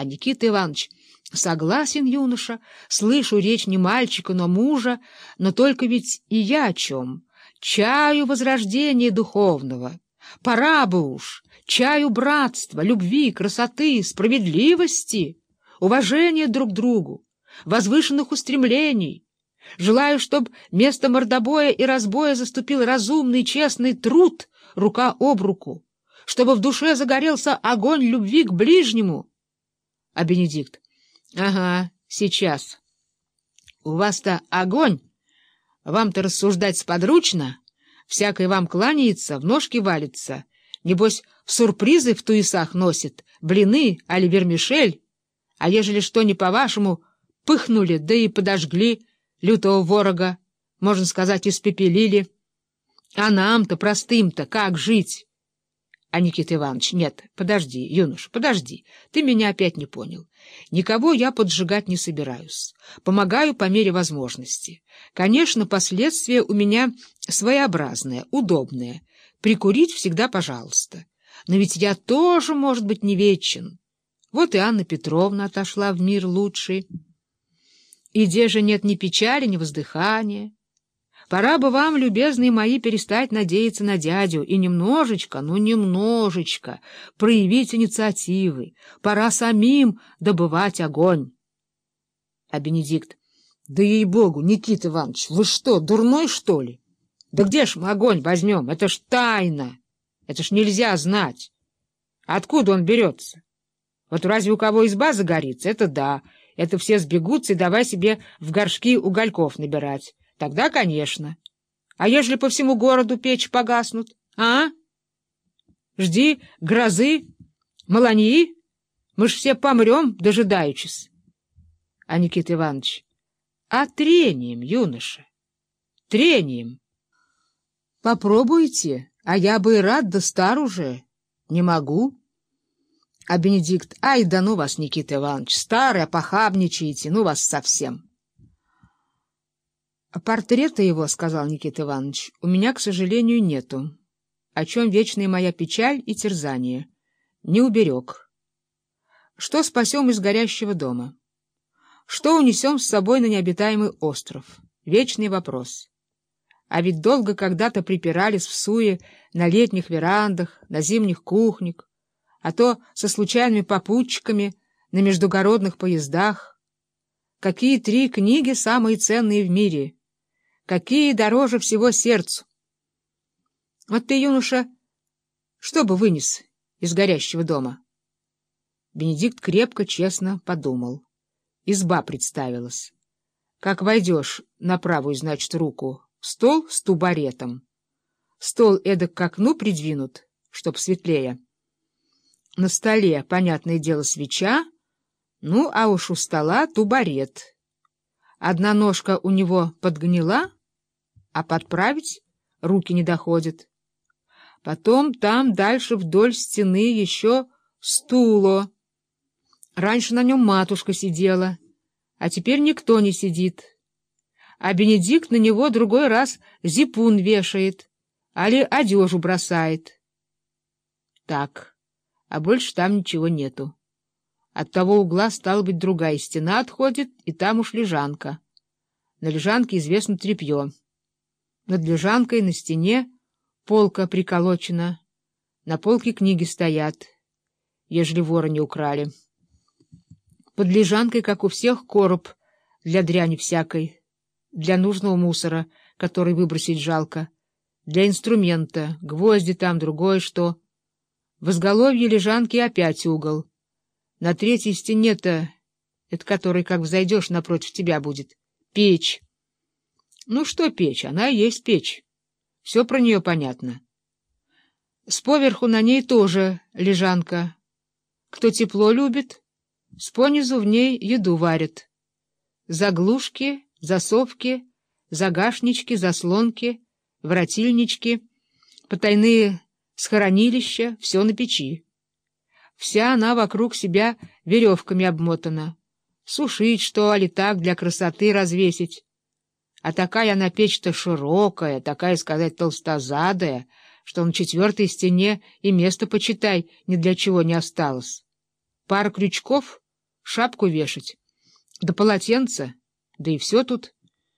А Никита Иванович... Согласен, юноша, слышу речь не мальчика, но мужа, но только ведь и я о чем? Чаю возрождения духовного. Пора бы уж, чаю братства, любви, красоты, справедливости, уважения друг к другу, возвышенных устремлений. Желаю, чтобы место мордобоя и разбоя заступил разумный, честный труд рука об руку, чтобы в душе загорелся огонь любви к ближнему. А Бенедикт? Ага, сейчас. У вас-то огонь, вам-то рассуждать сподручно, всякой вам кланяется, в ножки валится, небось, сюрпризы в туесах носит, блины, али вермишель, а ежели что не по-вашему, пыхнули, да и подожгли лютого ворога, можно сказать, испепелили. А нам-то, простым-то, как жить? А Никита Иванович, нет, подожди, юнош, подожди, ты меня опять не понял. Никого я поджигать не собираюсь. Помогаю по мере возможности. Конечно, последствия у меня своеобразные, удобные. Прикурить всегда пожалуйста. Но ведь я тоже, может быть, не вечен. Вот и Анна Петровна отошла в мир лучший. И где же нет ни печали, ни воздыхания. Пора бы вам, любезные мои, перестать надеяться на дядю и немножечко, ну немножечко проявить инициативы. Пора самим добывать огонь. А Бенедикт, да ей-богу, Никита Иванович, вы что, дурной, что ли? Да где ж мы огонь возьмем? Это ж тайна. Это ж нельзя знать. Откуда он берется? Вот разве у кого изба загорится? Это да. Это все сбегутся и давай себе в горшки угольков набирать. Тогда, конечно. А ежели по всему городу печь погаснут, а? Жди грозы, маланьи, мы ж все помрем, дожидаючись. А Никита Иванович, а трением, юноша, трением. Попробуйте, а я бы и рад, да стар уже, не могу. А Бенедикт, ай, да ну вас, Никита Иванович, старый, похабничаете, ну вас совсем. — Портрета его, — сказал Никита Иванович, — у меня, к сожалению, нету. О чем вечная моя печаль и терзание. Не уберег. Что спасем из горящего дома? Что унесем с собой на необитаемый остров? Вечный вопрос. А ведь долго когда-то припирались в суе на летних верандах, на зимних кухнях, а то со случайными попутчиками на междугородных поездах. Какие три книги самые ценные в мире — какие дороже всего сердцу. Вот ты, юноша, что бы вынес из горящего дома? Бенедикт крепко, честно подумал. Изба представилась. Как войдешь на правую, значит, руку, стол с тубаретом. Стол эдак к окну придвинут, чтоб светлее. На столе, понятное дело, свеча, ну, а уж у стола тубарет. Одна ножка у него подгнила, а подправить руки не доходят. Потом там дальше вдоль стены еще стуло. Раньше на нем матушка сидела, а теперь никто не сидит. А Бенедикт на него другой раз зипун вешает, али одежу бросает. Так, а больше там ничего нету. От того угла, стала быть, другая стена отходит, и там уж лежанка. На лежанке известно тряпье. Над лежанкой на стене полка приколочена. На полке книги стоят, ежели вора не украли. Под лежанкой, как у всех, короб для дряни всякой, для нужного мусора, который выбросить жалко, для инструмента, гвозди там, другое что. В изголовье лежанки опять угол. На третьей стене-то, это который, как взойдешь, напротив тебя будет, печь. Ну что печь, она и есть печь. Все про нее понятно. С поверху на ней тоже лежанка. Кто тепло любит, с понизу в ней еду варят. Заглушки, засовки, загашнички, заслонки, вратильнички, потайные схоронилища — все на печи. Вся она вокруг себя веревками обмотана. Сушить что, али так для красоты развесить. А такая она печь-то широкая, такая, сказать, толстозадая, что на четвертой стене и место, почитай, ни для чего не осталось. Пара крючков шапку вешать, да полотенце, да и все тут.